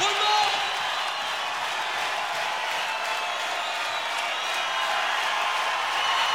One more.